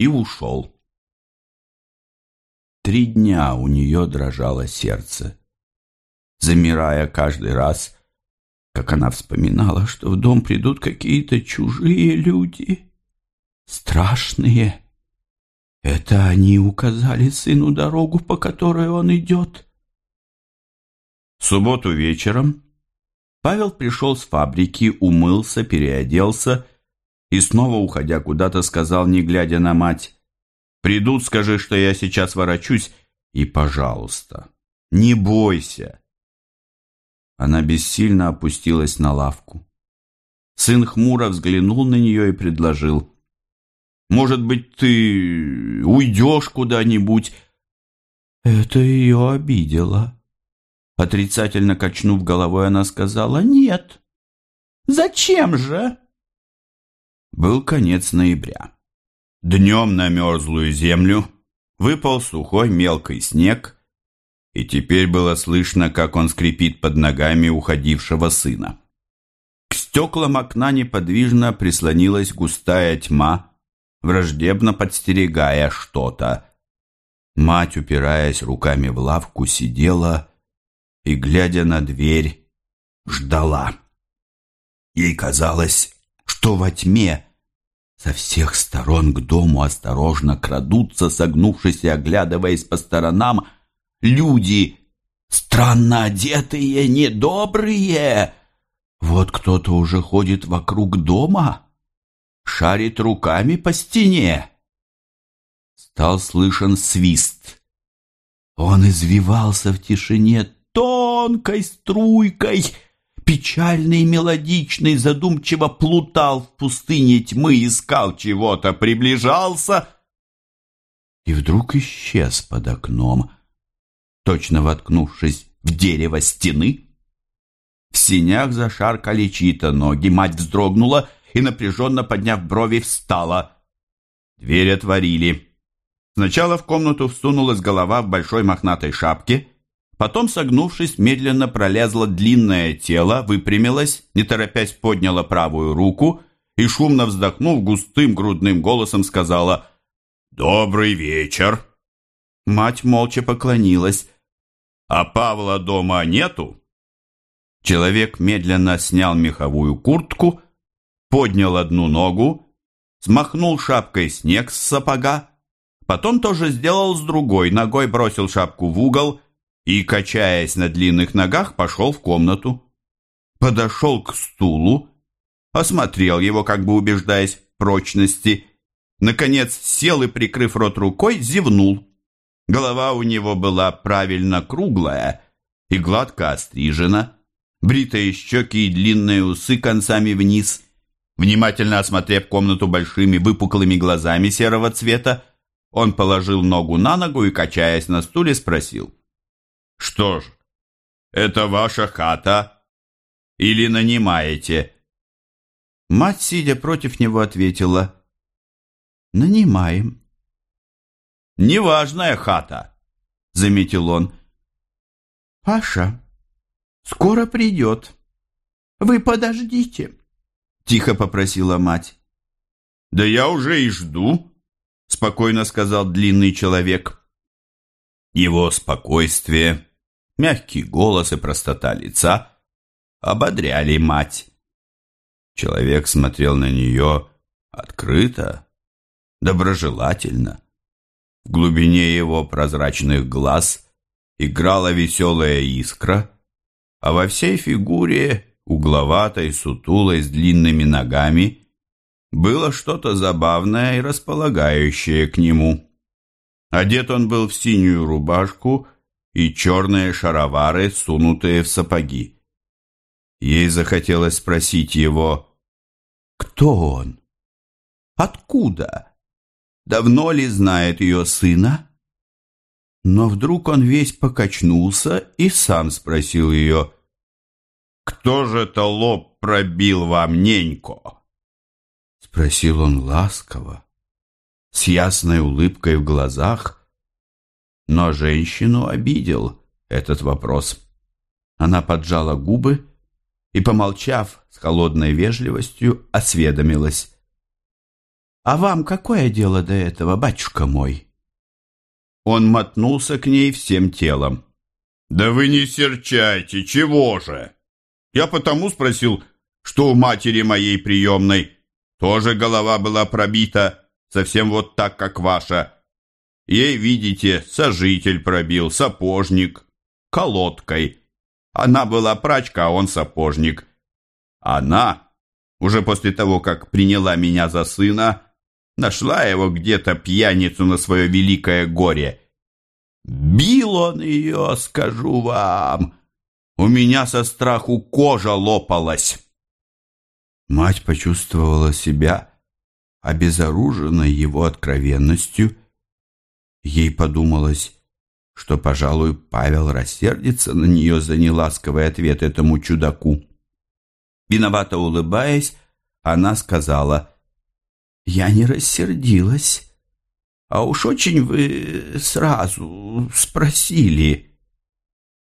и ушел. Три дня у нее дрожало сердце, замирая каждый раз, как она вспоминала, что в дом придут какие-то чужие люди, страшные. Это они указали сыну дорогу, по которой он идет. В субботу вечером Павел пришел с фабрики, умылся, переоделся и снова, уходя куда-то, сказал, не глядя на мать, «Придут, скажи, что я сейчас ворочусь, и, пожалуйста, не бойся». Она бессильно опустилась на лавку. Сын хмуро взглянул на нее и предложил, «Может быть, ты уйдешь куда-нибудь?» Это ее обидело. Отрицательно качнув головой, она сказала «Нет». «Зачем же?» Был конец ноября. Днем на мерзлую землю выпал сухой мелкий снег, и теперь было слышно, как он скрипит под ногами уходившего сына. К стеклам окна неподвижно прислонилась густая тьма, враждебно подстерегая что-то. Мать, упираясь руками в лавку, сидела и, глядя на дверь, ждала. Ей казалось, что во тьме со всех сторон к дому осторожно крадутся, согнувшись и оглядываясь по сторонам, люди, странно одетые, недобрые. Вот кто-то уже ходит вокруг дома, шарит руками по стене. Стал слышен свист. Он извивался в тишине тонкой струйкой, печальный и мелодичный, задумчиво плутал в пустыне тьмы, искал чего-то, приближался и вдруг исчез под окном, точно воткнувшись в дерево стены. В синях зашаркали чьи-то ноги, мать вздрогнула и, напряженно подняв брови, встала. Дверь отворили. Сначала в комнату всунулась голова в большой мохнатой шапке, Потом, согнувшись, медленно пролезла длинное тело, выпрямилась, не торопясь подняла правую руку и, шумно вздохнув, густым грудным голосом сказала «Добрый вечер!» Мать молча поклонилась. «А Павла дома нету?» Человек медленно снял меховую куртку, поднял одну ногу, смахнул шапкой снег с сапога, потом тоже сделал с другой, ногой бросил шапку в угол и, качаясь на длинных ногах, пошел в комнату. Подошел к стулу, осмотрел его, как бы убеждаясь в прочности, наконец сел и, прикрыв рот рукой, зевнул. Голова у него была правильно круглая и гладко острижена, бритые щеки и длинные усы концами вниз. Внимательно осмотрев комнату большими выпуклыми глазами серого цвета, он положил ногу на ногу и, качаясь на стуле, спросил — что ж, это ваша хата или нанимаете? Мать, сидя против него, ответила, нанимаем. Неважная хата, заметил он. Паша, скоро придет. Вы подождите, тихо попросила мать. Да я уже и жду, спокойно сказал длинный человек. Его спокойствие Мягкий голос и простота лица ободряли мать. Человек смотрел на нее открыто, доброжелательно. В глубине его прозрачных глаз играла веселая искра, а во всей фигуре, угловатой, сутулой, с длинными ногами, было что-то забавное и располагающее к нему. Одет он был в синюю рубашку и черные шаровары, сунутые в сапоги. Ей захотелось спросить его, кто он? Откуда? Давно ли знает ее сына? Но вдруг он весь покачнулся и сам спросил ее, «Кто же это лоб пробил вам, ненько?» Спросил он ласково, с ясной улыбкой в глазах, но женщину обидел этот вопрос. Она поджала губы и, помолчав с холодной вежливостью, осведомилась. А вам какое дело до этого, батюшка мой?» Он мотнулся к ней всем телом. «Да вы не серчайте, чего же? Я потому спросил, что у матери моей приемной тоже голова была пробита, совсем вот так, как ваша. Ей, видите, сожитель пробил, сапожник, колодкой. Она была прачка, а он сапожник. Она, уже после того, как приняла меня за сына, нашла его где-то пьяницу на свое великое горе Бил он ее, скажу вам. У меня со страху кожа лопалась. Мать почувствовала себя обезоруженной его откровенностью. Ей подумалось, что, пожалуй, Павел рассердится на нее за неласковый ответ этому чудаку. Виновато улыбаясь, она сказала, «Я не рассердилась. А уж очень вы сразу спросили.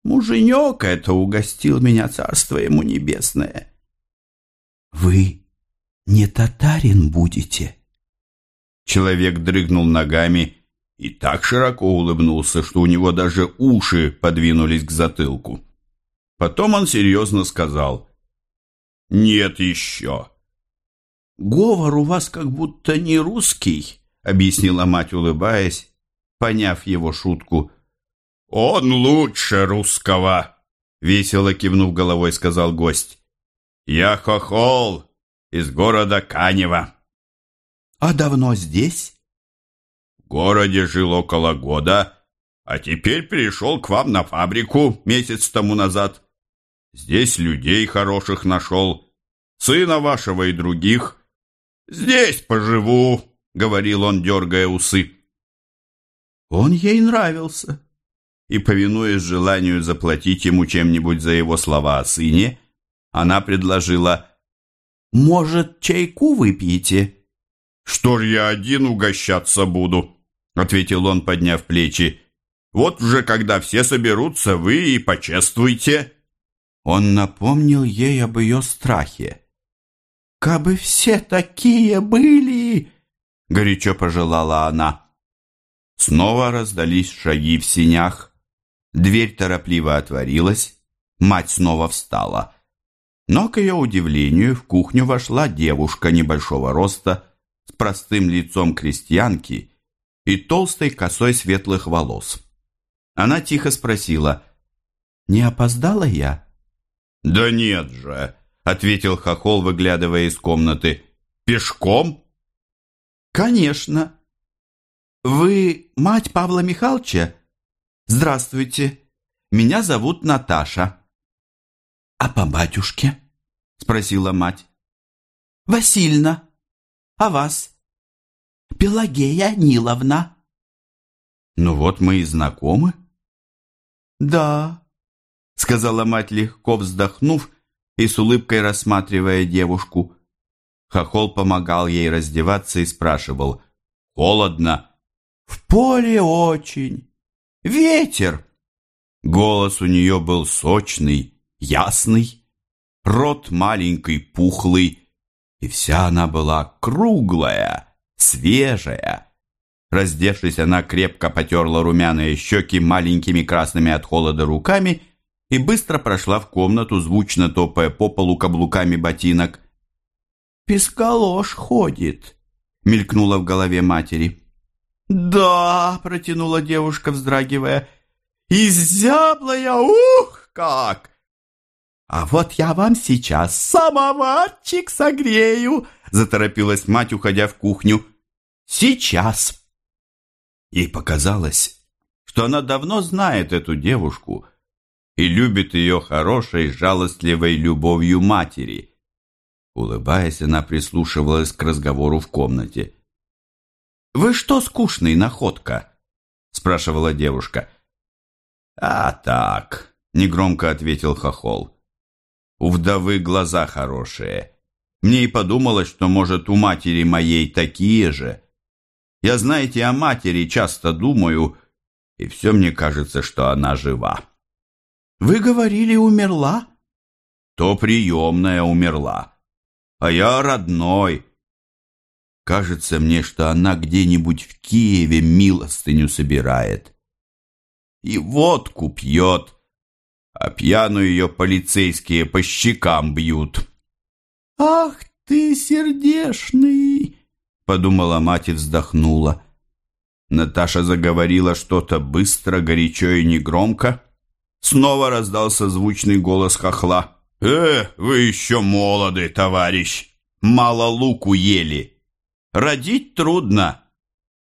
Муженек это угостил меня, царство ему небесное. Вы не татарин будете? Человек дрыгнул ногами и так широко улыбнулся, что у него даже уши подвинулись к затылку. Потом он серьезно сказал «Нет еще». «Говор у вас как будто не русский», объяснила мать, улыбаясь, поняв его шутку. «Он лучше русского!» Весело кивнув головой, сказал гость. «Я хохол из города Канева». «А давно здесь?» «В городе жил около года, а теперь пришел к вам на фабрику месяц тому назад. Здесь людей хороших нашел, сына вашего и других. Здесь поживу, — говорил он, дергая усы. Он ей нравился. И, повинуясь желанию заплатить ему чем-нибудь за его слова о сыне, она предложила «Может, чайку выпьете?» «Что ж я один угощаться буду?» — ответил он, подняв плечи. «Вот уже когда все соберутся, вы и почествуйте». Он напомнил ей об ее страхе. «Кабы все такие были!» — горячо пожелала она. Снова раздались шаги в синях. Дверь торопливо отворилась. Мать снова встала. Но, к ее удивлению, в кухню вошла девушка небольшого роста с простым лицом крестьянки и толстой косой светлых волос. Она тихо спросила, «Не опоздала я?» «Да нет же», — ответил Хохол, выглядывая из комнаты, «пешком?» «Конечно. Вы мать Павла Михайловича? Здравствуйте. Меня зовут Наташа». «А по батюшке?» — спросила мать. «Васильна. А вас?» «Пелагея Ниловна». «Ну вот мы и знакомы». «Да», — сказала мать, легко вздохнув и с улыбкой рассматривая девушку. Хохол помогал ей раздеваться и спрашивал «Холодно?» «В поле очень. Ветер!» Голос у нее был сочный, ясный, рот маленький, пухлый, и вся она была круглая, свежая. Раздевшись, она крепко потерла румяные щеки маленькими красными от холода руками и быстро прошла в комнату, звучно топая по полу каблуками ботинок. «Пескалош ходит», — мелькнула в голове матери. «Да», — протянула девушка, вздрагивая, — «изяблая, ух, как!» «А вот я вам сейчас самоварчик согрею», — заторопилась мать, уходя в кухню. «Сейчас!» Ей показалось, что она давно знает эту девушку и любит ее хорошей, жалостливой любовью матери — Улыбаясь, она прислушивалась к разговору в комнате. «Вы что, скучный, находка?» – спрашивала девушка. «А так», – негромко ответил Хохол. «У вдовы глаза хорошие. Мне и подумалось, что, может, у матери моей такие же. Я, знаете, о матери часто думаю, и все мне кажется, что она жива». «Вы говорили, умерла?» «То приемная умерла» а я родной. Кажется мне, что она где-нибудь в Киеве милостыню собирает. И водку пьет, а пьяную ее полицейские по щекам бьют. «Ах ты, сердешный!» — подумала мать и вздохнула. Наташа заговорила что-то быстро, горячо и негромко. Снова раздался звучный голос хохла. «Э, вы еще молоды, товарищ! Мало луку ели! Родить трудно,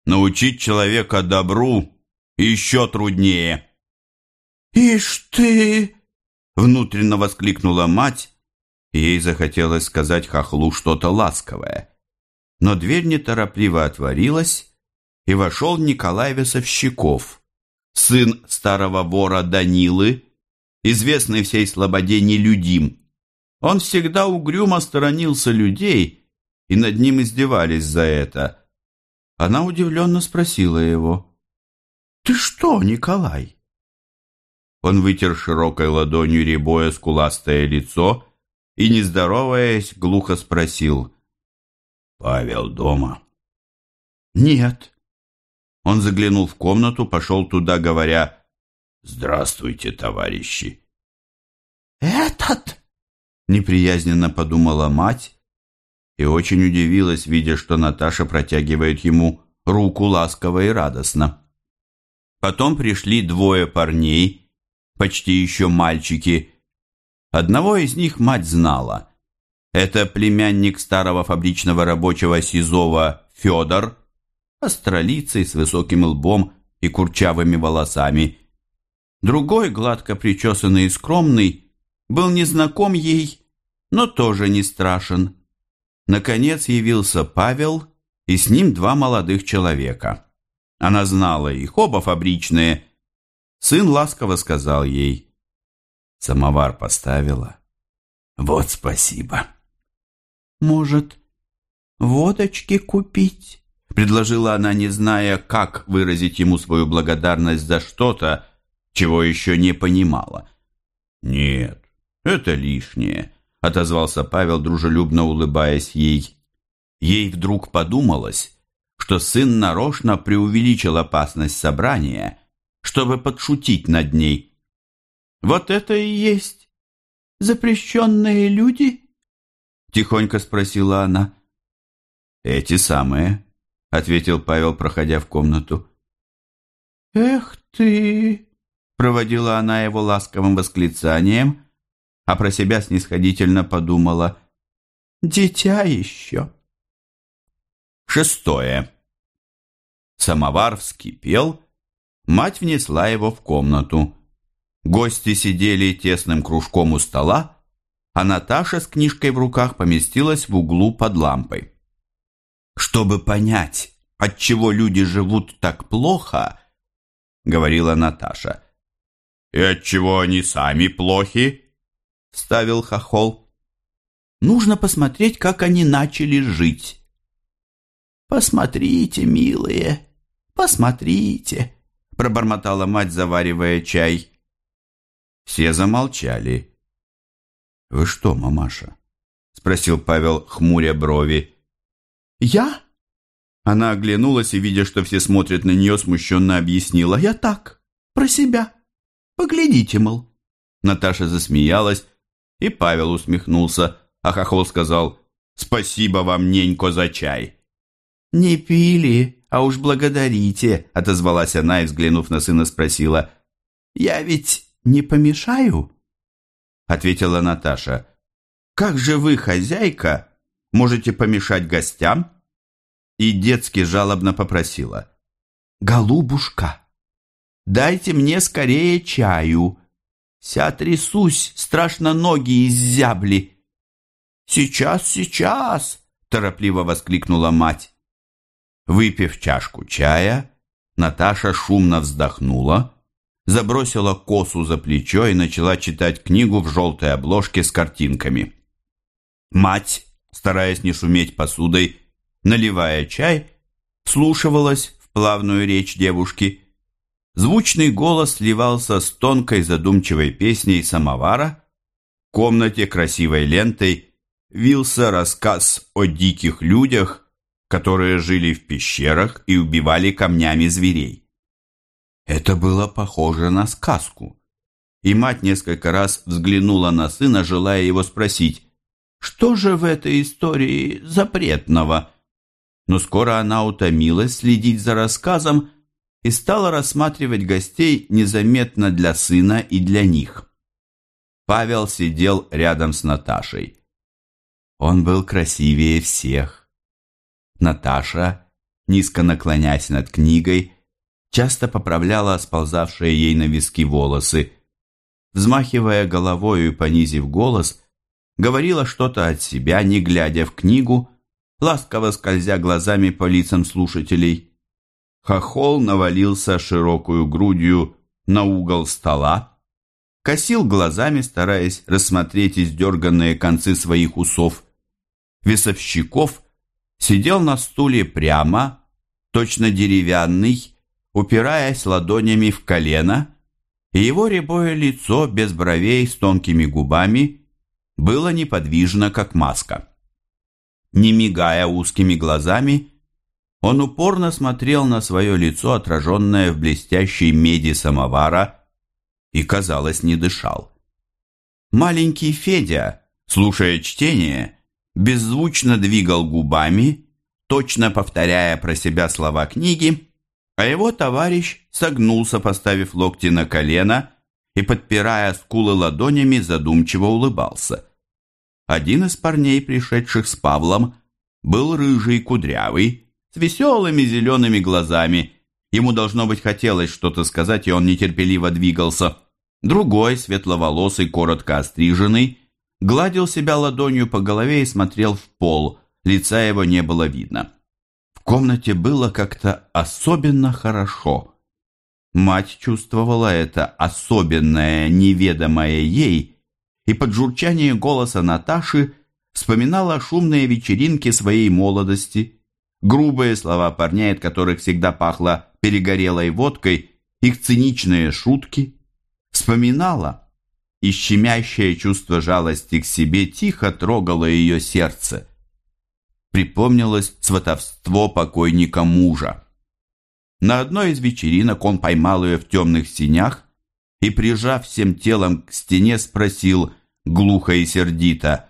научить человека добру еще труднее!» «Ишь ты!» — внутренно воскликнула мать, ей захотелось сказать хохлу что-то ласковое. Но дверь неторопливо отворилась, и вошел Николай Весовщиков, сын старого вора Данилы, известный всей слободе нелюдим. Он всегда угрюмо сторонился людей, и над ним издевались за это. Она удивленно спросила его, «Ты что, Николай?» Он вытер широкой ладонью рябое скуластое лицо и, не здороваясь, глухо спросил, «Павел дома?» «Нет», он заглянул в комнату, пошел туда, говоря «Здравствуйте, товарищи!» «Этот?» — неприязненно подумала мать и очень удивилась, видя, что Наташа протягивает ему руку ласково и радостно. Потом пришли двое парней, почти еще мальчики. Одного из них мать знала. Это племянник старого фабричного рабочего Сизова Федор, астролицей с высоким лбом и курчавыми волосами. Другой, гладко причесанный и скромный, был незнаком ей, но тоже не страшен. Наконец явился Павел, и с ним два молодых человека. Она знала их, оба фабричные. Сын ласково сказал ей, «Самовар поставила? Вот спасибо». «Может, водочки купить?» предложила она, не зная, как выразить ему свою благодарность за что-то, чего еще не понимала. «Нет, это лишнее», — отозвался Павел, дружелюбно улыбаясь ей. Ей вдруг подумалось, что сын нарочно преувеличил опасность собрания, чтобы подшутить над ней. «Вот это и есть запрещенные люди?» — тихонько спросила она. «Эти самые», ответил Павел, проходя в комнату. «Эх ты!» — проводила она его ласковым восклицанием, а про себя снисходительно подумала. «Дитя еще!» Шестое. Самовар вскипел, мать внесла его в комнату. Гости сидели тесным кружком у стола, а Наташа с книжкой в руках поместилась в углу под лампой. Чтобы понять, от чего люди живут так плохо, говорила Наташа. И от чего они сами плохи? ставил Хохол. Нужно посмотреть, как они начали жить. Посмотрите, милые, посмотрите, пробормотала мать, заваривая чай. Все замолчали. Вы что, мамаша? спросил Павел, хмуря брови. «Я?» Она оглянулась и, видя, что все смотрят на нее, смущенно объяснила. «Я так, про себя. Поглядите, мол». Наташа засмеялась, и Павел усмехнулся, а Хохол сказал «Спасибо вам, ненько, за чай». «Не пили, а уж благодарите», — отозвалась она и, взглянув на сына, спросила. «Я ведь не помешаю?» Ответила Наташа. «Как же вы, хозяйка, можете помешать гостям?» И детски жалобно попросила. «Голубушка, дайте мне скорее чаю. Ся трясусь, страшно ноги иззябли». «Сейчас, сейчас!» – торопливо воскликнула мать. Выпив чашку чая, Наташа шумно вздохнула, забросила косу за плечо и начала читать книгу в желтой обложке с картинками. Мать стараясь не шуметь посудой, наливая чай, вслушивалась в плавную речь девушки. Звучный голос сливался с тонкой задумчивой песней самовара. В комнате красивой лентой вился рассказ о диких людях, которые жили в пещерах и убивали камнями зверей. Это было похоже на сказку. И мать несколько раз взглянула на сына, желая его спросить, что же в этой истории запретного? Но скоро она утомилась следить за рассказом и стала рассматривать гостей незаметно для сына и для них. Павел сидел рядом с Наташей. Он был красивее всех. Наташа, низко наклоняясь над книгой, часто поправляла сползавшие ей на виски волосы. Взмахивая головою и понизив голос, говорила что-то от себя, не глядя в книгу, ласково скользя глазами по лицам слушателей. Хохол навалился широкую грудью на угол стола, косил глазами, стараясь рассмотреть издерганные концы своих усов. Весовщиков сидел на стуле прямо, точно деревянный, упираясь ладонями в колено, и его рябое лицо без бровей с тонкими губами было неподвижно, как маска. Не мигая узкими глазами, он упорно смотрел на свое лицо, отраженное в блестящей меди самовара, и, казалось, не дышал. Маленький Федя, слушая чтение, беззвучно двигал губами, точно повторяя про себя слова книги, а его товарищ согнулся, поставив локти на колено и, подпирая скулы ладонями, задумчиво улыбался. Один из парней, пришедших с Павлом, был рыжий, кудрявый, с веселыми зелеными глазами. Ему, должно быть, хотелось что-то сказать, и он нетерпеливо двигался. Другой, светловолосый, коротко остриженный, гладил себя ладонью по голове и смотрел в пол, лица его не было видно. В комнате было как-то особенно хорошо. Мать чувствовала это особенное, неведомое ей, и под журчание голоса Наташи вспоминала шумные вечеринки своей молодости, грубые слова парней, от которых всегда пахло перегорелой водкой, их циничные шутки. Вспоминала, и щемящее чувство жалости к себе тихо трогало ее сердце. Припомнилось сватовство покойника мужа. На одной из вечеринок он поймал ее в темных синях и, прижав всем телом к стене, спросил глухо и сердито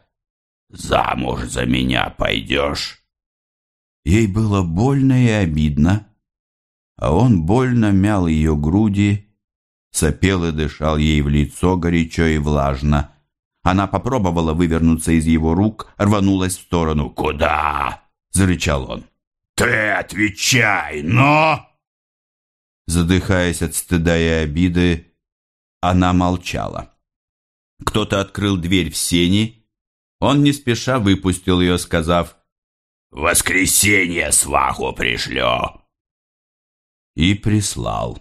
«Замуж за меня пойдешь?» Ей было больно и обидно, а он больно мял ее груди, сопел и дышал ей в лицо горячо и влажно. Она попробовала вывернуться из его рук, рванулась в сторону. «Куда?» — зарычал он. «Ты отвечай, но...» Задыхаясь от стыда и обиды, она молчала. Кто-то открыл дверь в сени, он не спеша выпустил ее, сказав «Воскресенье сваху пришлю!» И прислал.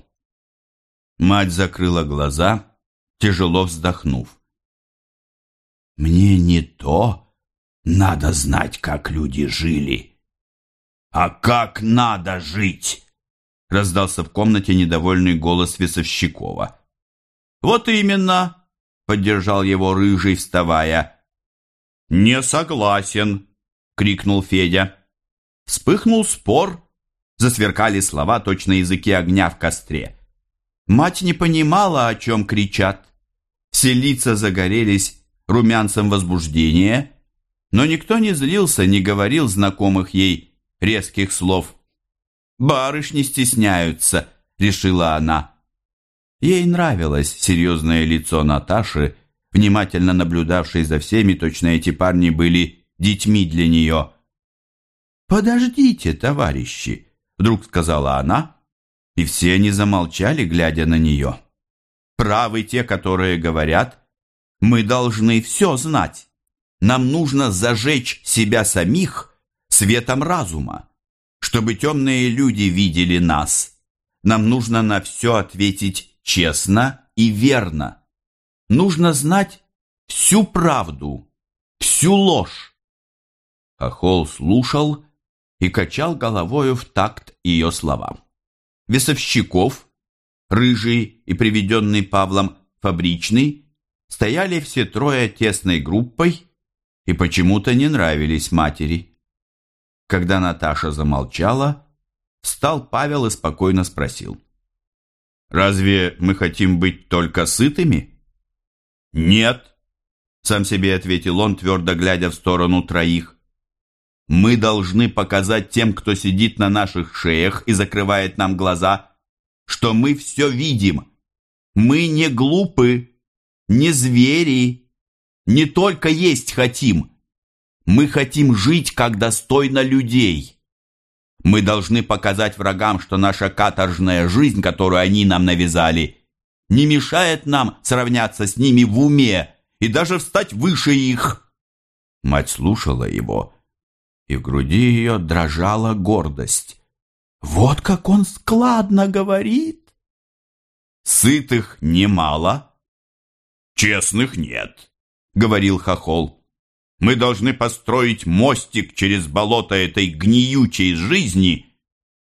Мать закрыла глаза, тяжело вздохнув. «Мне не то надо знать, как люди жили, а как надо жить!» раздался в комнате недовольный голос Весовщикова. «Вот именно!» — поддержал его рыжий, вставая. «Не согласен!» — крикнул Федя. Вспыхнул спор, засверкали слова, точно языки огня в костре. Мать не понимала, о чем кричат. Все лица загорелись румянцем возбуждения, но никто не злился, не говорил знакомых ей резких слов. «Барышни стесняются», — решила она. Ей нравилось серьезное лицо Наташи, внимательно наблюдавшей за всеми, точно эти парни были детьми для нее. «Подождите, товарищи», — вдруг сказала она, и все они замолчали, глядя на нее. «Правы те, которые говорят, мы должны все знать. Нам нужно зажечь себя самих светом разума чтобы темные люди видели нас. Нам нужно на все ответить честно и верно. Нужно знать всю правду, всю ложь. Хохол слушал и качал головою в такт ее словам. Весовщиков, рыжий и приведенный Павлом фабричный, стояли все трое тесной группой и почему-то не нравились матери. Когда Наташа замолчала, встал Павел и спокойно спросил. «Разве мы хотим быть только сытыми?» «Нет», — сам себе ответил он, твердо глядя в сторону троих. «Мы должны показать тем, кто сидит на наших шеях и закрывает нам глаза, что мы все видим. Мы не глупы, не звери, не только есть хотим. Мы хотим жить, как достойно людей». Мы должны показать врагам, что наша каторжная жизнь, которую они нам навязали, не мешает нам сравняться с ними в уме и даже встать выше их. Мать слушала его, и в груди ее дрожала гордость. Вот как он складно говорит. Сытых немало, честных нет, говорил Хохол. Мы должны построить мостик через болото этой гниючей жизни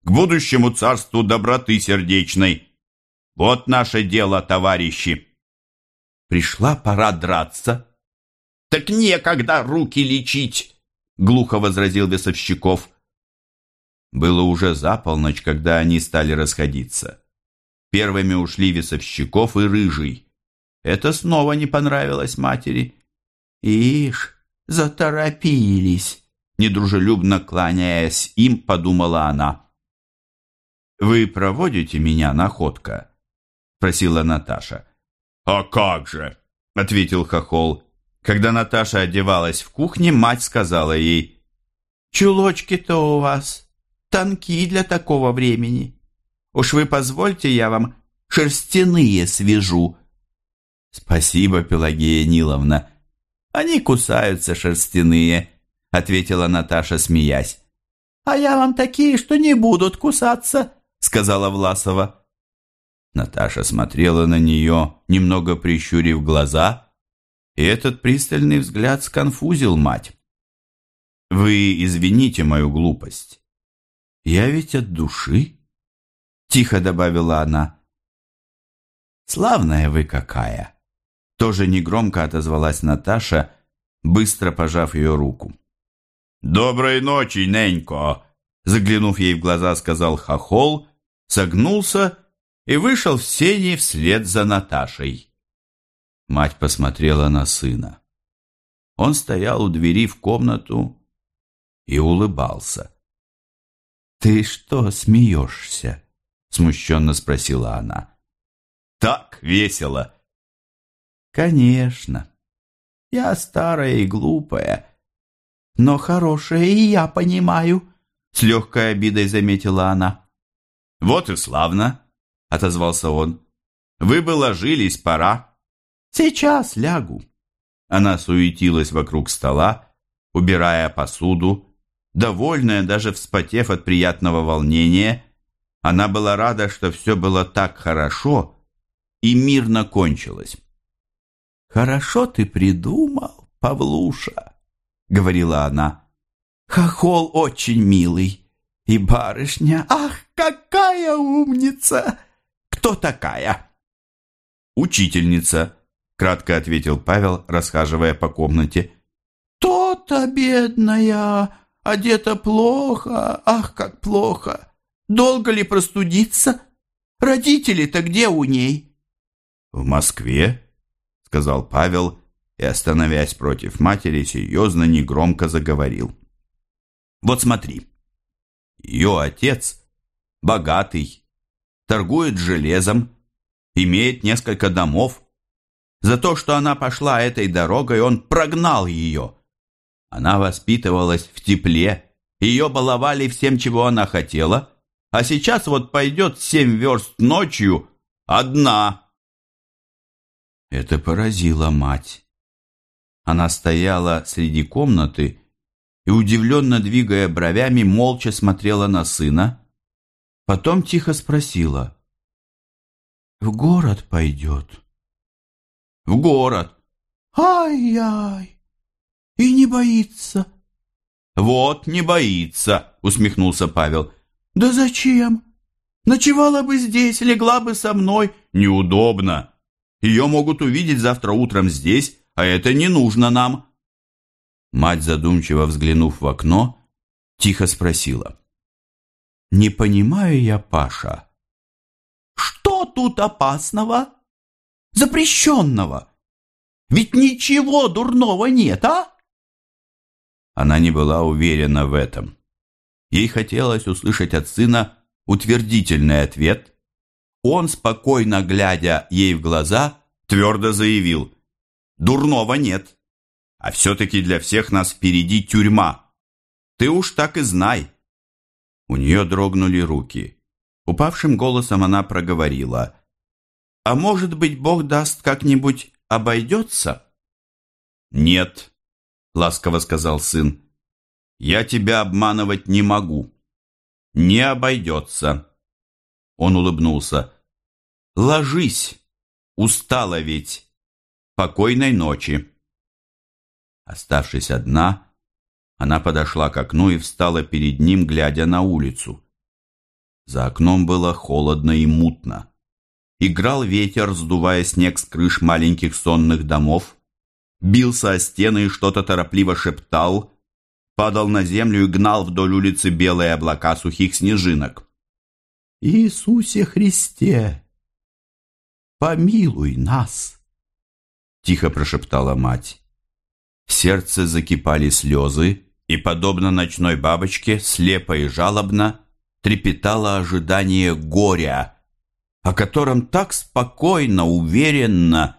к будущему царству доброты сердечной. Вот наше дело, товарищи. Пришла пора драться. Так некогда руки лечить, глухо возразил Весовщиков. Было уже за полночь, когда они стали расходиться. Первыми ушли Весовщиков и Рыжий. Это снова не понравилось матери. Ишь, заторопились!» Недружелюбно кланяясь им, подумала она. «Вы проводите меня, находка?» Просила Наташа. «А как же?» Ответил Хохол. Когда Наташа одевалась в кухне, мать сказала ей. «Чулочки-то у вас тонкие для такого времени. Уж вы позвольте, я вам шерстяные свяжу». «Спасибо, Пелагея Ниловна», они кусаются шерстяные», — ответила Наташа, смеясь. «А я вам такие, что не будут кусаться», — сказала Власова. Наташа смотрела на нее, немного прищурив глаза, и этот пристальный взгляд сконфузил мать. «Вы извините мою глупость. Я ведь от души», — тихо добавила она. «Славная вы какая!» Тоже негромко отозвалась Наташа, быстро пожав ее руку. «Доброй ночи, Ненько!» Заглянув ей в глаза, сказал Хохол, согнулся и вышел в сени вслед за Наташей. Мать посмотрела на сына. Он стоял у двери в комнату и улыбался. «Ты что смеешься?» — смущенно спросила она. «Так весело!» Конечно. Я старая и глупая. Но хорошая и я понимаю, с легкой обидой заметила она. Вот и славно, отозвался он. Вы бы ложились, пора. Сейчас лягу. Она суетилась вокруг стола, убирая посуду, довольная, даже вспотев от приятного волнения. Она была рада, что все было так хорошо и мирно кончилось. «Хорошо ты придумал, Павлуша», — говорила она. «Хохол очень милый. И барышня, ах, какая умница! Кто такая?» «Учительница», — кратко ответил Павел, расхаживая по комнате. «То-то, бедная, одета плохо, ах, как плохо! Долго ли простудиться? Родители-то где у ней?» «В Москве», сказал Павел и, остановясь против матери, серьезно, негромко заговорил. «Вот смотри, ее отец богатый, торгует железом, имеет несколько домов. За то, что она пошла этой дорогой, он прогнал ее. Она воспитывалась в тепле, ее баловали всем, чего она хотела, а сейчас вот пойдет семь верст ночью одна» Это поразило мать. Она стояла среди комнаты и, удивленно двигая бровями, молча смотрела на сына. Потом тихо спросила. «В город пойдет?» «В город!» «Ай-яй! И не боится!» «Вот, не боится!» — усмехнулся Павел. «Да зачем? Ночевала бы здесь, легла бы со мной. Неудобно!» Ее могут увидеть завтра утром здесь, а это не нужно нам». Мать, задумчиво взглянув в окно, тихо спросила. «Не понимаю я, Паша, что тут опасного, запрещенного? Ведь ничего дурного нет, а?» Она не была уверена в этом. Ей хотелось услышать от сына утвердительный ответ. Он, спокойно глядя ей в глаза, твердо заявил «Дурного нет, а все-таки для всех нас впереди тюрьма. Ты уж так и знай». У нее дрогнули руки. Упавшим голосом она проговорила «А может быть, Бог даст как-нибудь обойдется?» «Нет», — ласково сказал сын, — «я тебя обманывать не могу. Не обойдется». Он улыбнулся. «Ложись, устала ведь. Покойной ночи». Оставшись одна, она подошла к окну и встала перед ним, глядя на улицу. За окном было холодно и мутно. Играл ветер, сдувая снег с крыш маленьких сонных домов, бился о стены и что-то торопливо шептал, падал на землю и гнал вдоль улицы белые облака сухих снежинок. «Иисусе Христе, помилуй нас!» Тихо прошептала мать. В сердце закипали слезы, и, подобно ночной бабочке, слепо и жалобно трепетало ожидание горя, о котором так спокойно, уверенно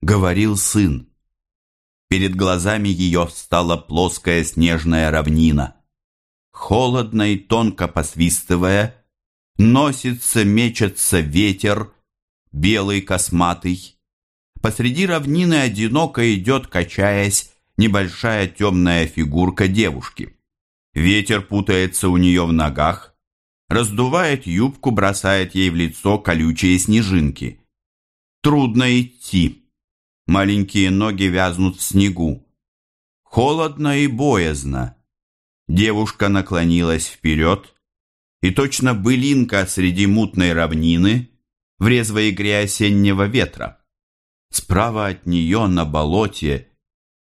говорил сын. Перед глазами ее встала плоская снежная равнина. Холодно и тонко посвистывая, носится, мечется ветер, белый косматый. Посреди равнины одиноко идет, качаясь, небольшая темная фигурка девушки. Ветер путается у нее в ногах, раздувает юбку, бросает ей в лицо колючие снежинки. Трудно идти. Маленькие ноги вязнут в снегу. Холодно и боязно. Девушка наклонилась вперед, и точно былинка среди мутной равнины в резвой игре осеннего ветра. Справа от нее на болоте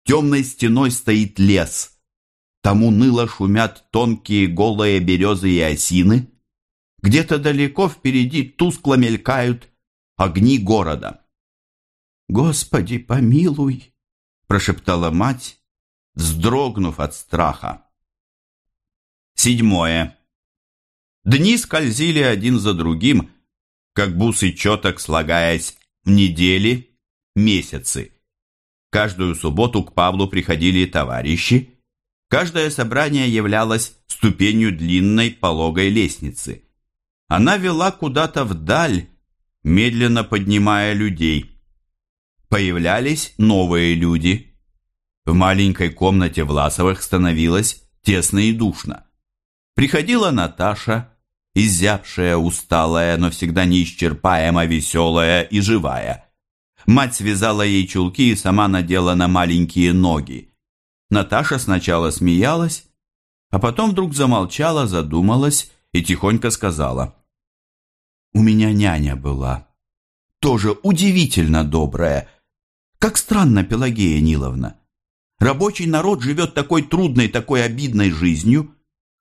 Темной стеной стоит лес. Там уныло шумят тонкие голые березы и осины. Где-то далеко впереди тускло мелькают огни города. «Господи, помилуй!» – прошептала мать, вздрогнув от страха. Седьмое. Дни скользили один за другим, как бусы четок слагаясь в недели, месяцы. Каждую субботу к Павлу приходили товарищи. Каждое собрание являлось ступенью длинной пологой лестницы. Она вела куда-то вдаль, медленно поднимая людей. Появлялись новые люди. В маленькой комнате Власовых становилось тесно и душно. Приходила Наташа, изябшая, усталая, но всегда неисчерпаемо веселая и живая – Мать связала ей чулки и сама надела на маленькие ноги. Наташа сначала смеялась, а потом вдруг замолчала, задумалась и тихонько сказала. «У меня няня была. Тоже удивительно добрая. Как странно, Пелагея Ниловна. Рабочий народ живет такой трудной, такой обидной жизнью,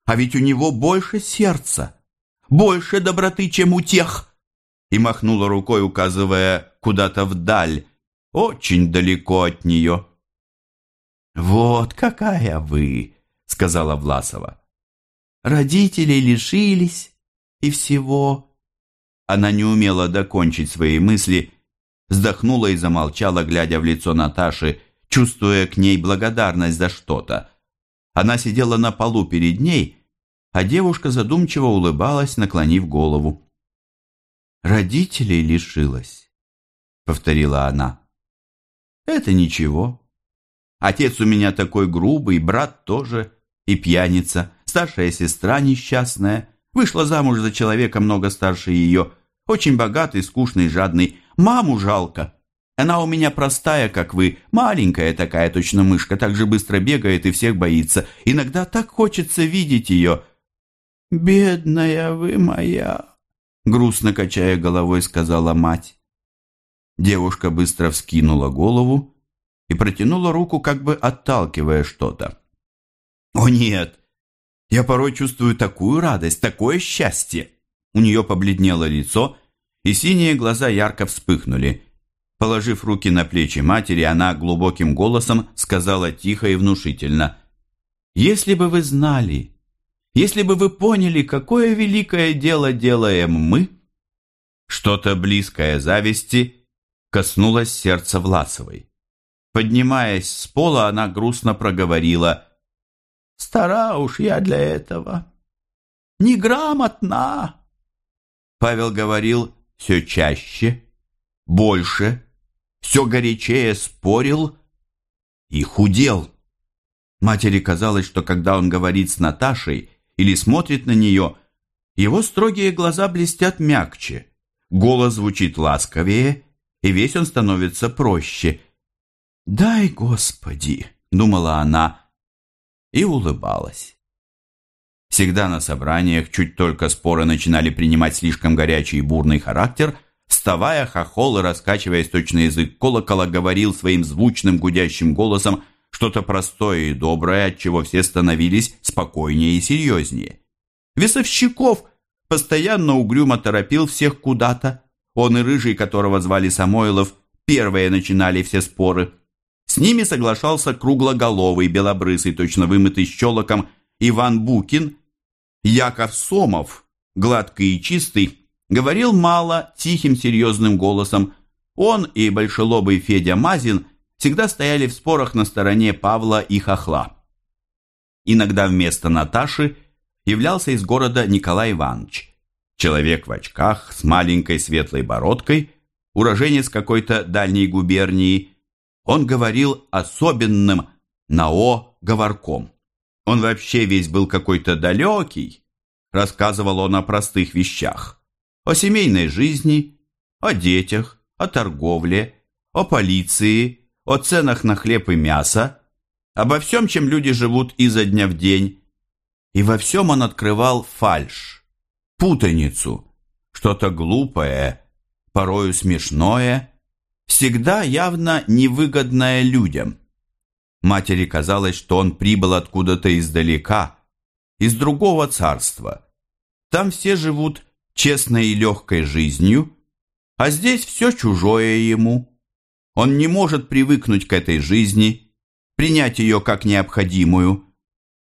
а ведь у него больше сердца, больше доброты, чем у тех, и махнула рукой, указывая куда-то вдаль, очень далеко от нее. «Вот какая вы!» — сказала Власова. «Родителей лишились и всего». Она не умела докончить свои мысли, вздохнула и замолчала, глядя в лицо Наташи, чувствуя к ней благодарность за что-то. Она сидела на полу перед ней, а девушка задумчиво улыбалась, наклонив голову родителей лишилась», — повторила она. «Это ничего. Отец у меня такой грубый, брат тоже, и пьяница, старшая сестра несчастная, вышла замуж за человека много старше ее, очень богатый, скучный, жадный. Маму жалко. Она у меня простая, как вы, маленькая такая точно мышка, так же быстро бегает и всех боится. Иногда так хочется видеть ее». «Бедная вы моя!» грустно качая головой, сказала мать. Девушка быстро вскинула голову и протянула руку, как бы отталкивая что-то. «О нет! Я порой чувствую такую радость, такое счастье. У нее побледнело лицо, и синие глаза ярко вспыхнули. Положив руки на плечи матери, она глубоким голосом сказала тихо и внушительно, «Если бы вы знали, если бы вы поняли, какое великое дело делаем мы...» Что-то близкое зависти коснулось сердца Власовой. Поднимаясь с пола, она грустно проговорила, «Стара уж я для этого, неграмотна». Павел говорил все чаще, больше, все горячее спорил и худел. Матери казалось, что когда он говорит с Наташей или смотрит на нее, его строгие глаза блестят мягче, голос звучит ласковее, и весь он становится проще. «Дай, Господи!» — думала она и улыбалась. Всегда на собраниях, чуть только споры начинали принимать слишком горячий и бурный характер, вставая, хохол и раскачиваясь точно язык колокола, говорил своим звучным гудящим голосом что-то простое и доброе, от чего все становились спокойнее и серьезнее. Весовщиков постоянно угрюмо торопил всех куда-то. Он и рыжий, которого звали Самойлов, первые начинали все споры. С ними соглашался круглоголовый, белобрысый, точно вымытый щелоком Иван Букин. Яков Сомов, гладкий и чистый, говорил мало, тихим серьезным голосом. Он и большелобый Федя Мазин всегда стояли в спорах на стороне Павла и Хохла. Иногда вместо Наташи являлся из города Николай Иванович, человек в очках с маленькой светлой бородкой, уроженец какой-то дальней губернии. Он говорил особенным нао говорком. Он вообще весь был какой-то далекий. Рассказывал он о простых вещах о семейной жизни, о детях, о торговле, о полиции, о ценах на хлеб и мясо, обо всем, чем люди живут изо дня в день. И во всем он открывал фальшь, путаницу, что-то глупое, порою смешное, всегда явно невыгодное людям. Матери казалось, что он прибыл откуда-то издалека, из другого царства. Там все живут честной и легкой жизнью, а здесь все чужое ему. Он не может привыкнуть к этой жизни, принять ее как необходимую.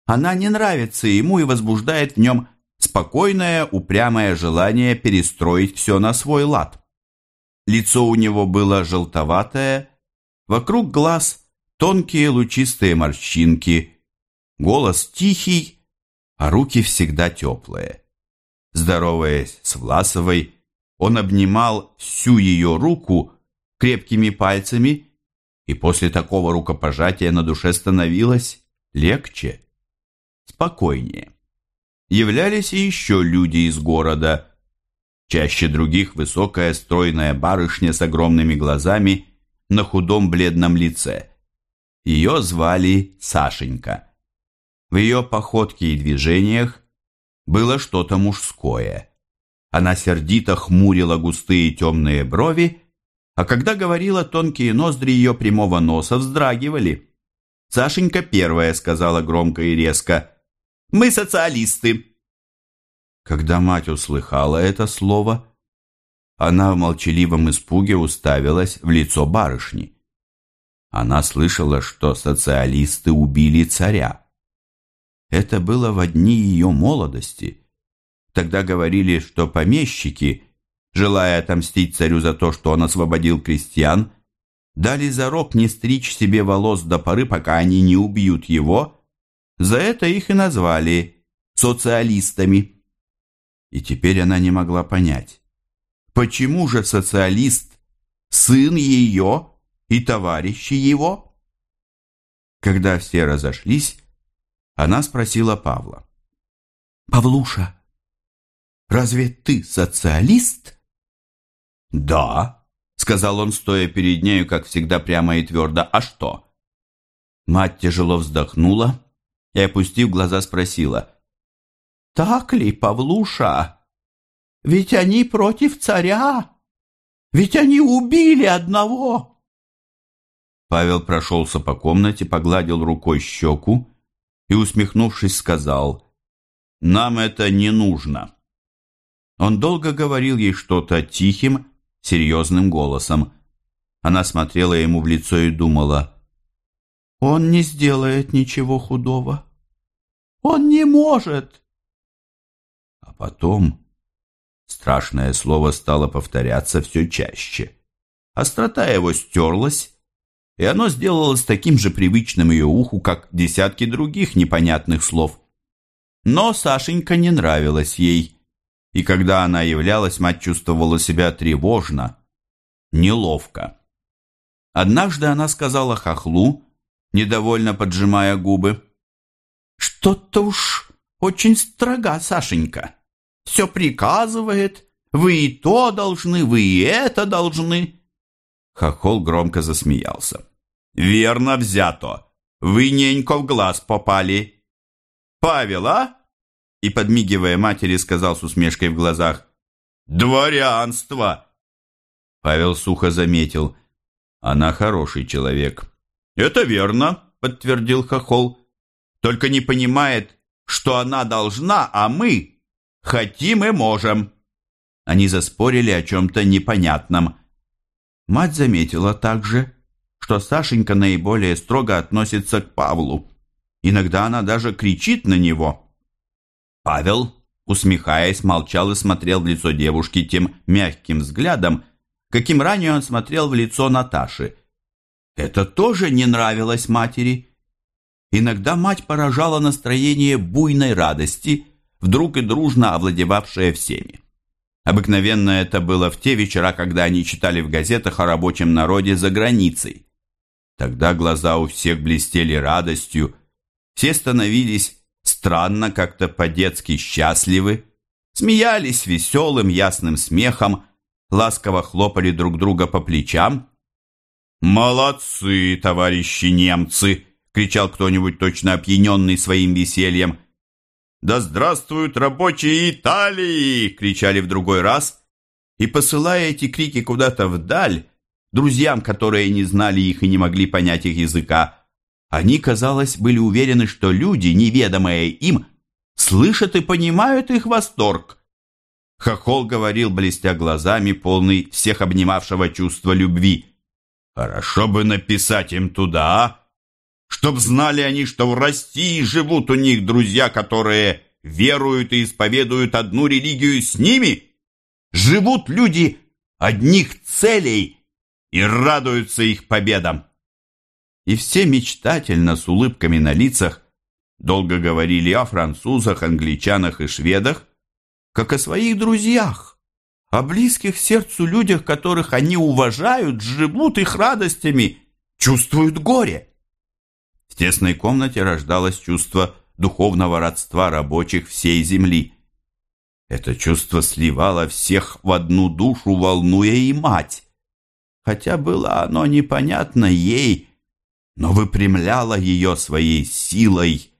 Она не нравится ему и возбуждает в нем спокойное, упрямое желание перестроить все на свой лад. Лицо у него было желтоватое, вокруг глаз тонкие лучистые морщинки, голос тихий, а руки всегда теплые. Здороваясь с Власовой, он обнимал всю ее руку крепкими пальцами, и после такого рукопожатия на душе становилось легче, спокойнее. Являлись и еще люди из города, чаще других высокая стройная барышня с огромными глазами на худом бледном лице. Ее звали Сашенька. В ее походке и движениях было что-то мужское. Она сердито хмурила густые темные брови, а когда говорила, тонкие ноздри ее прямого носа вздрагивали. Сашенька первая сказала громко и резко «Мы социалисты». Когда мать услыхала это слово, она в молчаливом испуге уставилась в лицо барышни. Она слышала, что социалисты убили царя. Это было в дни ее молодости. Тогда говорили, что помещики, желая отомстить царю за то, что он освободил крестьян, дали зарок не стричь себе волос до поры, пока они не убьют его. За это их и назвали социалистами. И теперь она не могла понять, почему же социалист сын ее и товарищи его? Когда все разошлись, она спросила Павла. «Павлуша, разве ты социалист?» «Да», — сказал он, стоя перед нею, как всегда, прямо и твердо. «А что?» Мать тяжело вздохнула и, опустив глаза, спросила. «Так ли, Павлуша? Ведь они против царя! Ведь они убили одного!» Павел прошелся по комнате, погладил рукой щеку и, усмехнувшись, сказал, Нам это не нужно». Он долго говорил ей что-то тихим, серьезным голосом. Она смотрела ему в лицо и думала, «Он не сделает ничего худого. Он не может!» А потом страшное слово стало повторяться все чаще. Острота его стерлась, и оно сделалось таким же привычным ее уху, как десятки других непонятных слов. Но Сашенька не нравилась ей, и когда она являлась, мать чувствовала себя тревожно, неловко. Однажды она сказала хохлу, недовольно поджимая губы, «Что-то уж очень строга, Сашенька. Все приказывает, вы и то должны, вы и это должны». Хохол громко засмеялся. «Верно взято. Вы ненько в глаз попали. Павел, а?» И, подмигивая матери, сказал с усмешкой в глазах. «Дворянство!» Павел сухо заметил. «Она хороший человек». «Это верно», — подтвердил Хохол. «Только не понимает, что она должна, а мы хотим и можем». Они заспорили о чем-то непонятном. Мать заметила также, что Сашенька наиболее строго относится к Павлу. Иногда она даже кричит на него. Павел, усмехаясь, молчал и смотрел в лицо девушки тем мягким взглядом, каким ранее он смотрел в лицо Наташи. Это тоже не нравилось матери. Иногда мать поражала настроение буйной радости, вдруг и дружно овладевавшее всеми. Обыкновенно это было в те вечера, когда они читали в газетах о рабочем народе за границей. Тогда глаза у всех блестели радостью, все становились странно как-то по-детски счастливы, смеялись веселым ясным смехом, ласково хлопали друг друга по плечам. «Молодцы, товарищи немцы!» — кричал кто-нибудь точно опьяненный своим весельем – «Да здравствуют рабочие Италии!» — кричали в другой раз. И, посылая эти крики куда-то вдаль, друзьям, которые не знали их и не могли понять их языка, они, казалось, были уверены, что люди, неведомые им, слышат и понимают их восторг. Хохол говорил, блестя глазами, полный всех обнимавшего чувства любви. «Хорошо бы написать им туда, а? Чтоб знали они, что в России живут у них друзья, которые веруют и исповедуют одну религию с ними. Живут люди одних целей и радуются их победам. И все мечтательно, с улыбками на лицах, долго говорили о французах, англичанах и шведах, как о своих друзьях, о близких сердцу людях, которых они уважают, живут их радостями, чувствуют горе. В тесной комнате рождалось чувство духовного родства рабочих всей земли. Это чувство сливало всех в одну душу, волнуя и мать. Хотя было оно непонятно ей, но выпрямляло ее своей силой,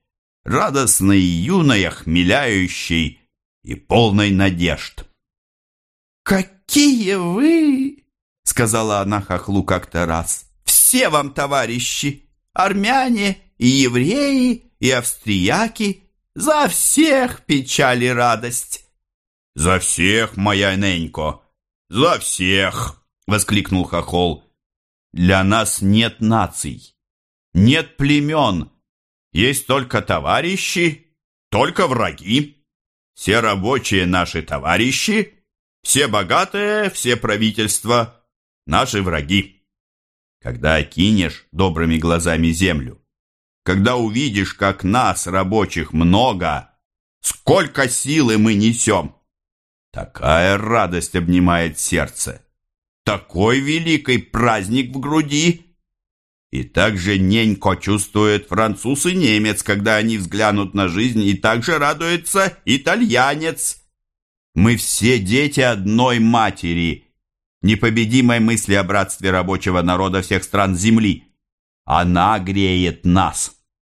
радостной, юной, охмеляющей и полной надежд. «Какие вы!» — сказала она хохлу как-то раз. «Все вам, товарищи!» армяне и евреи и австрияки, за всех печаль и радость. «За всех, моя ненько, за всех!» — воскликнул Хохол. «Для нас нет наций, нет племен, есть только товарищи, только враги. Все рабочие наши товарищи, все богатые, все правительства, наши враги» когда окинешь добрыми глазами землю, когда увидишь, как нас, рабочих, много, сколько силы мы несем. Такая радость обнимает сердце, такой великий праздник в груди. И также ненько чувствует француз и немец, когда они взглянут на жизнь, и также радуется итальянец. Мы все дети одной матери – непобедимой мысли о братстве рабочего народа всех стран Земли. Она греет нас.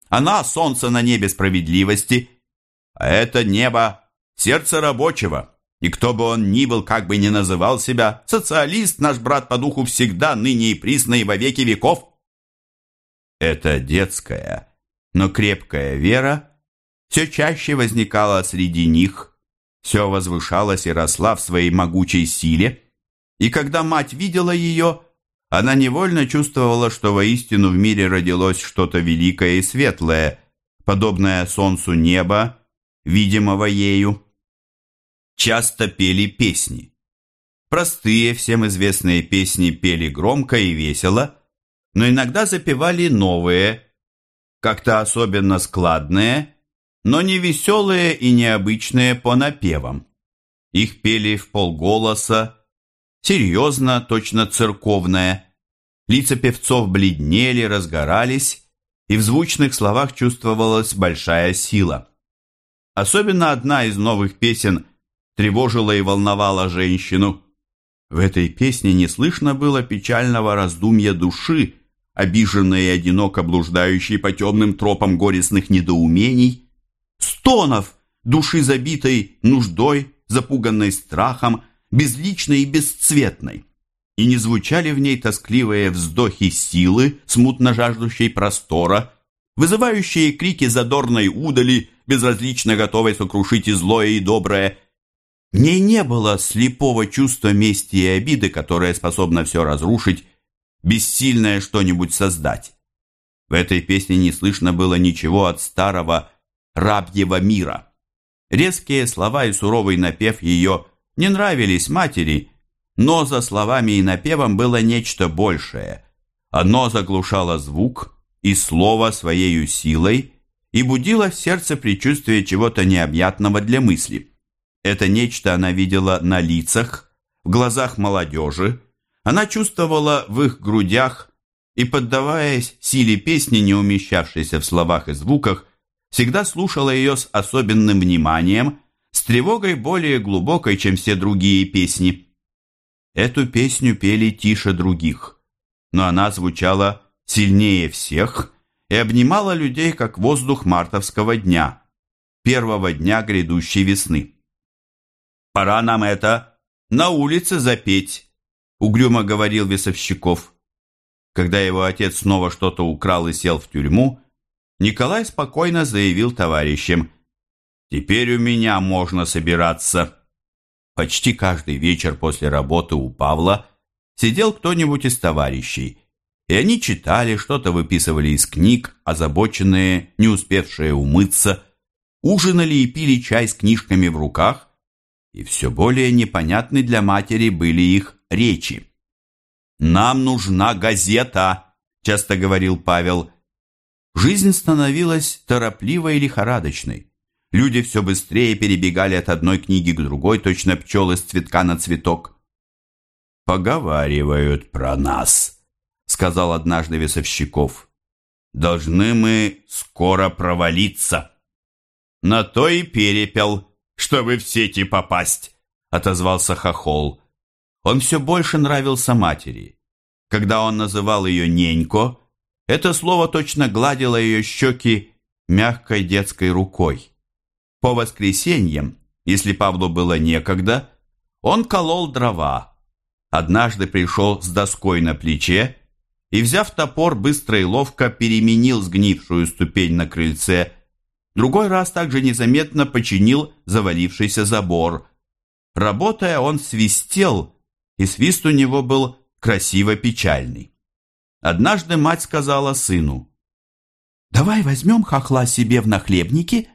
Она – солнце на небе справедливости, а это небо – сердце рабочего. И кто бы он ни был, как бы ни называл себя, социалист, наш брат по духу всегда, ныне и присно, и во веки веков. Это детская, но крепкая вера все чаще возникала среди них, все возвышалась и росла в своей могучей силе, и когда мать видела ее, она невольно чувствовала, что воистину в мире родилось что-то великое и светлое, подобное солнцу неба, видимого ею. Часто пели песни. Простые, всем известные песни пели громко и весело, но иногда запевали новые, как-то особенно складные, но не веселые и необычные по напевам. Их пели в полголоса, серьезно, точно церковное. Лица певцов бледнели, разгорались, и в звучных словах чувствовалась большая сила. Особенно одна из новых песен тревожила и волновала женщину – в этой песне не слышно было печального раздумья души, обиженной и одиноко блуждающей по темным тропам горестных недоумений, стонов души забитой нуждой, запуганной страхом, безличной и бесцветной. И не звучали в ней тоскливые вздохи силы, смутно жаждущей простора, вызывающие крики задорной удали, безразлично готовой сокрушить и злое, и доброе, в ней не было слепого чувства мести и обиды, которое способно все разрушить, бессильное что-нибудь создать. В этой песне не слышно было ничего от старого рабьего мира. Резкие слова и суровый напев ее не нравились матери, но за словами и напевом было нечто большее. Оно заглушало звук и слово своею силой и будило в сердце предчувствие чего-то необъятного для мысли. Это нечто она видела на лицах, в глазах молодежи, она чувствовала в их грудях и, поддаваясь силе песни, не умещавшейся в словах и звуках, всегда слушала ее с особенным вниманием, с тревогой более глубокой, чем все другие песни. Эту песню пели тише других, но она звучала сильнее всех и обнимала людей, как воздух мартовского дня, первого дня грядущей весны. Пора нам это на улице запеть, угрюмо говорил Весовщиков. Когда его отец снова что-то украл и сел в тюрьму, Николай спокойно заявил товарищам, «Теперь у меня можно собираться». Почти каждый вечер после работы у Павла сидел кто-нибудь из товарищей, и они читали, что-то выписывали из книг, озабоченные, не успевшие умыться, ужинали и пили чай с книжками в руках, и все более непонятны для матери были их речи. «Нам нужна газета», – часто говорил Павел. Жизнь становилась торопливой и лихорадочной. Люди все быстрее перебегали от одной книги к другой, точно пчелы с цветка на цветок. «Поговаривают про нас», — сказал однажды Весовщиков. «Должны мы скоро провалиться». На то и перепел, чтобы в сети попасть», — отозвался Хохол. Он все больше нравился матери. Когда он называл ее «ненько», это слово точно гладило ее щеки мягкой детской рукой. По воскресеньям, если Павлу было некогда, он колол дрова. Однажды пришел с доской на плече и, взяв топор, быстро и ловко переменил сгнившую ступень на крыльце Другой раз также незаметно починил завалившийся забор. Работая, он свистел, и свист у него был красиво печальный. Однажды мать сказала сыну, «Давай возьмем хохла себе в нахлебники.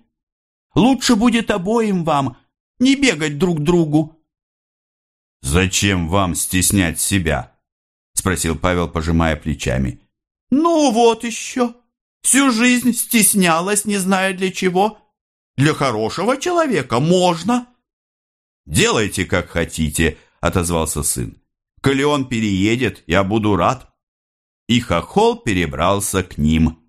Лучше будет обоим вам не бегать друг другу». «Зачем вам стеснять себя?» — спросил Павел, пожимая плечами. «Ну вот еще!» Всю жизнь стеснялась, не зная для чего. Для хорошего человека можно. «Делайте, как хотите», — отозвался сын. «Коли он переедет, я буду рад». И хохол перебрался к ним.